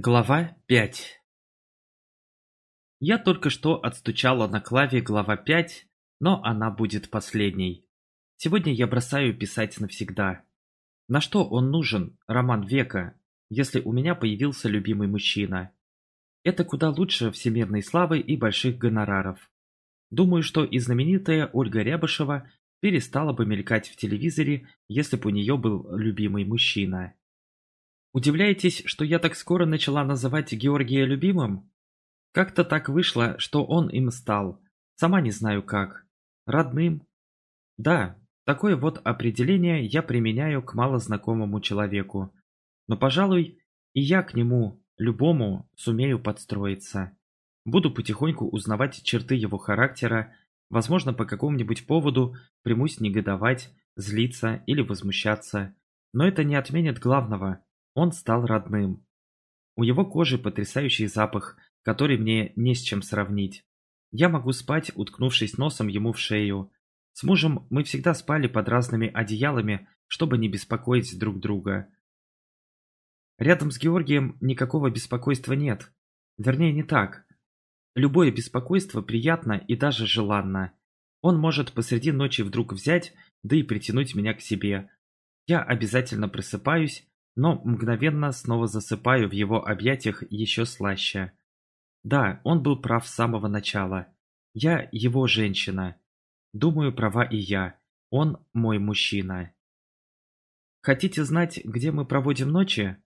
Глава 5 Я только что отстучала на клаве глава 5, но она будет последней. Сегодня я бросаю писать навсегда. На что он нужен, роман века, если у меня появился любимый мужчина? Это куда лучше всемирной славы и больших гонораров. Думаю, что и знаменитая Ольга Рябышева перестала бы мелькать в телевизоре, если бы у нее был любимый мужчина. Удивляетесь, что я так скоро начала называть Георгия любимым? Как-то так вышло, что он им стал. Сама не знаю как. Родным? Да, такое вот определение я применяю к малознакомому человеку. Но, пожалуй, и я к нему, любому, сумею подстроиться. Буду потихоньку узнавать черты его характера, возможно, по какому-нибудь поводу примусь негодовать, злиться или возмущаться. Но это не отменит главного – он стал родным. У его кожи потрясающий запах, который мне не с чем сравнить. Я могу спать, уткнувшись носом ему в шею. С мужем мы всегда спали под разными одеялами, чтобы не беспокоить друг друга. Рядом с Георгием никакого беспокойства нет. Вернее, не так. Любое беспокойство приятно и даже желанно. Он может посреди ночи вдруг взять, да и притянуть меня к себе. Я обязательно просыпаюсь, но мгновенно снова засыпаю в его объятиях еще слаще. Да, он был прав с самого начала. Я его женщина. Думаю, права и я. Он мой мужчина. Хотите знать, где мы проводим ночи?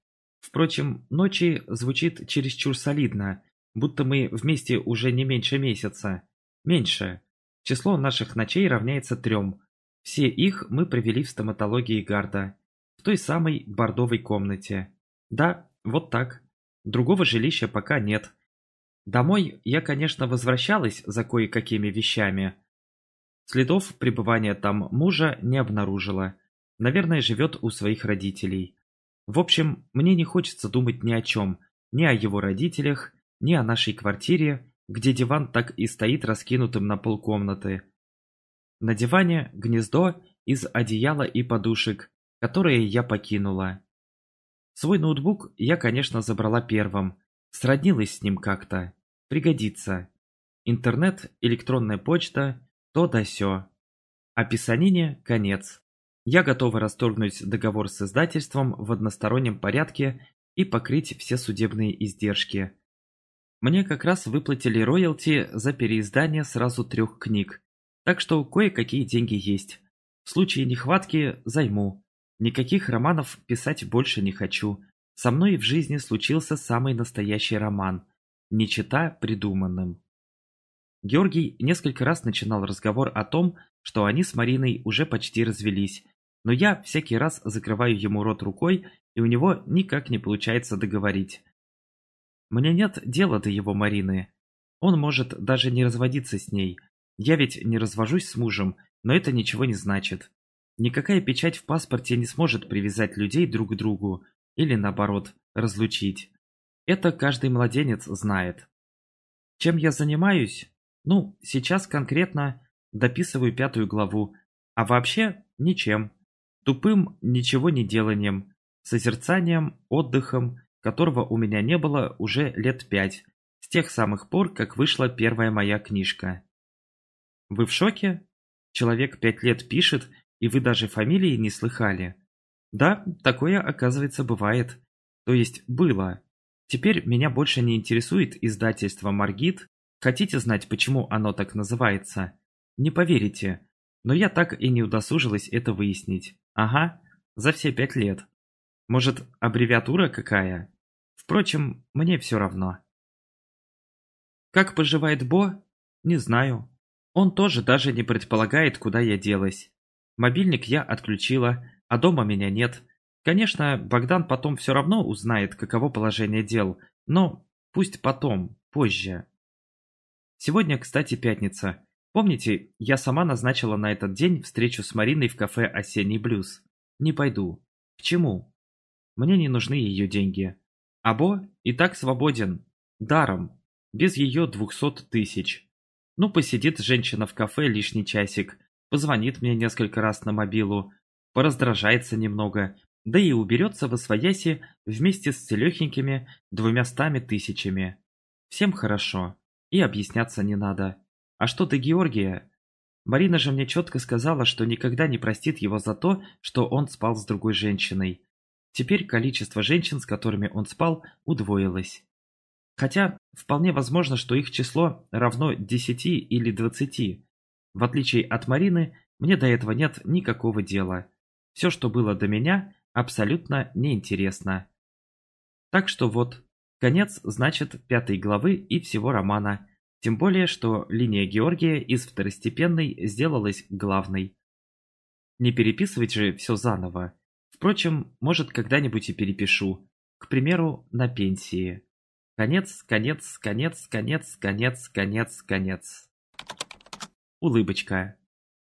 Впрочем, ночи звучит чересчур солидно, будто мы вместе уже не меньше месяца. Меньше. Число наших ночей равняется трем. Все их мы провели в стоматологии Гарда в той самой бордовой комнате. Да, вот так. Другого жилища пока нет. Домой я, конечно, возвращалась за кое-какими вещами. Следов пребывания там мужа не обнаружила. Наверное, живет у своих родителей. В общем, мне не хочется думать ни о чем. Ни о его родителях, ни о нашей квартире, где диван так и стоит раскинутым на полкомнаты. На диване гнездо из одеяла и подушек, которые я покинула. Свой ноутбук я, конечно, забрала первым. Сроднилась с ним как-то. Пригодится. Интернет, электронная почта, то да сё. А писанине конец. Я готова расторгнуть договор с издательством в одностороннем порядке и покрыть все судебные издержки. Мне как раз выплатили роялти за переиздание сразу трех книг, так что кое-какие деньги есть. В случае нехватки займу. Никаких романов писать больше не хочу. Со мной в жизни случился самый настоящий роман, не чита придуманным. Георгий несколько раз начинал разговор о том, что они с Мариной уже почти развелись, но я всякий раз закрываю ему рот рукой, и у него никак не получается договорить. Мне нет дела до его Марины. Он может даже не разводиться с ней. Я ведь не развожусь с мужем, но это ничего не значит. Никакая печать в паспорте не сможет привязать людей друг к другу или, наоборот, разлучить. Это каждый младенец знает. Чем я занимаюсь? Ну, сейчас конкретно дописываю пятую главу, а вообще ничем. Тупым ничего не деланием, созерцанием, отдыхом, которого у меня не было уже лет пять, с тех самых пор, как вышла первая моя книжка. Вы в шоке? Человек пять лет пишет и вы даже фамилии не слыхали. Да, такое, оказывается, бывает. То есть было. Теперь меня больше не интересует издательство «Маргит». Хотите знать, почему оно так называется? Не поверите. Но я так и не удосужилась это выяснить. Ага, за все пять лет. Может, аббревиатура какая? Впрочем, мне все равно. Как поживает Бо? Не знаю. Он тоже даже не предполагает, куда я делась. Мобильник я отключила, а дома меня нет. Конечно, Богдан потом все равно узнает, каково положение дел, но пусть потом, позже. Сегодня, кстати, пятница. Помните, я сама назначила на этот день встречу с Мариной в кафе «Осенний блюз». Не пойду. К чему? Мне не нужны ее деньги. Або и так свободен. Даром. Без ее двухсот тысяч. Ну, посидит женщина в кафе лишний часик, позвонит мне несколько раз на мобилу, пораздражается немного, Да и уберется во свояси вместе с целехенькими двумястами тысячами. Всем хорошо. И объясняться не надо. А что ты, Георгия? Марина же мне четко сказала, что никогда не простит его за то, что он спал с другой женщиной. Теперь количество женщин, с которыми он спал, удвоилось. Хотя, вполне возможно, что их число равно 10 или 20. В отличие от Марины, мне до этого нет никакого дела. Все, что было до меня, абсолютно неинтересно. Так что вот, конец, значит, пятой главы и всего романа. Тем более, что линия Георгия из второстепенной сделалась главной. Не переписывать же все заново. Впрочем, может, когда-нибудь и перепишу. К примеру, на пенсии. Конец, конец, конец, конец, конец, конец, конец. Улыбочка.